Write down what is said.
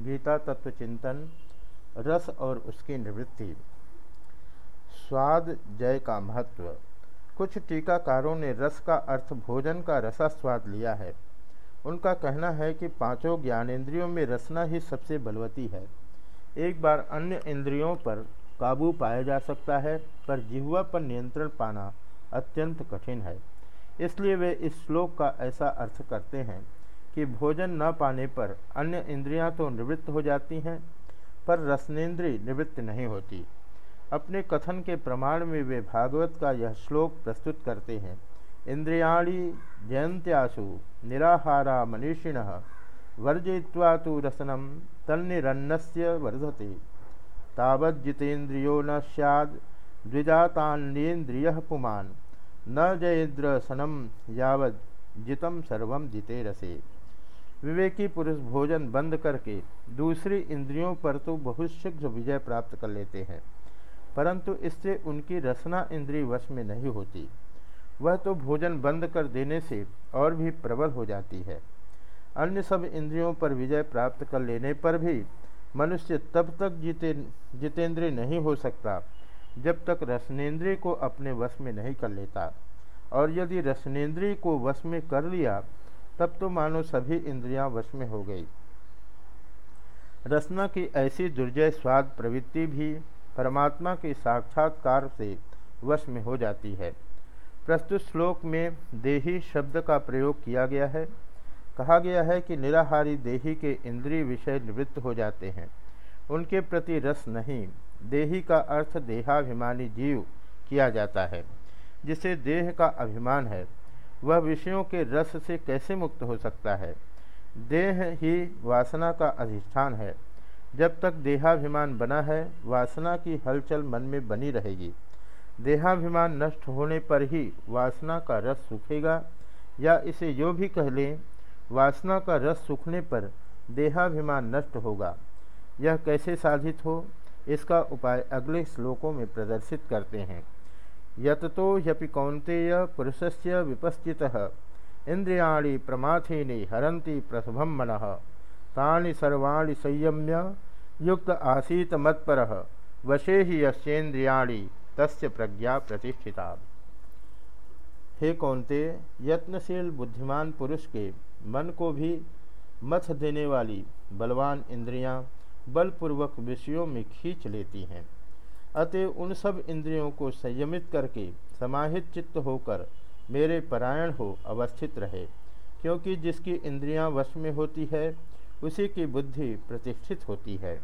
गीता तत्व चिंतन, रस और उसकी निवृत्ति। स्वाद, जय का महत्व। कुछ टीकाकारों ने रस का अर्थ भोजन का रसा स्वाद लिया है। उनका कहना है कि पाँचों ज्ञानेंद्रियों में रसना ही सबसे बलवती है। एक बार अन्य इंद्रियों पर काबू पाया जा सकता है, पर जिह्वा पर नियंत्रण पाना अत्यंत कठिन है। इसलिए वे इस श्लोक का ऐसा अर्थ करते हैं। कि भोजन न पाने पर अन्य इंद्रियाँ तो निवृत्त हो जाती हैं, पर रसनेन्द्रिय निवृत्त नहीं होती। अपने कथन के प्रमाण में वे भागवत का यह श्लोक प्रस्तुत करते हैं। इंद्रियाणी जयंत्यासु निराहारा मनीषिण वर्जय्वा तो रसनम तन्निरन्नस्य वर्धते। तावज्जितेन्द्रियो न सैद द्विजातान्येन्द्रिय पुमान। न जयेन्द्रसनम यावद जितम सर्वम जिते रसे विवेकी पुरुष भोजन बंद करके दूसरी इंद्रियों पर तो बहुत शीघ्र विजय प्राप्त कर लेते हैं, परंतु इससे उनकी रसना इंद्रिय वश में नहीं होती। वह तो भोजन बंद कर देने से और भी प्रबल हो जाती है। अन्य सब इंद्रियों पर विजय प्राप्त कर लेने पर भी मनुष्य तब तक जिते, जितेंद्रिय नहीं हो सकता, जब तक रसनेन्द्रिय को अपने वश में नहीं कर लेता। और यदि रसनेन्द्रिय को वश में कर लिया तब तो मानो सभी इंद्रियाँ वश में हो गई। रसना की ऐसी दुर्जय स्वाद प्रवृत्ति भी परमात्मा के साक्षात्कार से वश में हो जाती है। प्रस्तुत श्लोक में देही शब्द का प्रयोग किया गया है। कहा गया है कि निराहारी देही के इंद्रिय विषय निवृत्त हो जाते हैं। उनके प्रति रस नहीं, देही का अर्थ देहाभिमानी जीव किया जाता है, जिसे देह का अभिमान है। वह विषयों के रस से कैसे मुक्त हो सकता है? देह ही वासना का अधिष्ठान है। जब तक देहाभिमान बना है, वासना की हलचल मन में बनी रहेगी। देहाभिमान नष्ट होने पर ही वासना का रस सूखेगा। या इसे यो भी कह लें, वासना का रस सूखने पर देहाभिमान नष्ट होगा। यह कैसे साधित हो, इसका उपाय अगले श्लोकों में प्रदर्शित करते हैं। यतो ह्यपि कौंतेय पुरुषस्य विपस्थितः। इंद्रियाणि प्रमाथीनि हरन्ति प्रसभम मन। तानि सर्वाणि संयम्य युक्त आसीत मत्पर। वशे ही यश्चेन्द्रियाणि तस्य प्रज्ञा प्रतिष्ठिता। हे कौंते यत्नशील बुद्धिमान पुरुष के मन को भी मथ देने वाली बलवान इंद्रियाँ बलपूर्वक विषयों में खींच लेती हैं। अतः उन सब इंद्रियों को संयमित करके समाहित चित्त होकर मेरे परायण हो अवस्थित रहे, क्योंकि जिसकी इंद्रियाँ वश में होती है, उसी की बुद्धि प्रतिष्ठित होती है।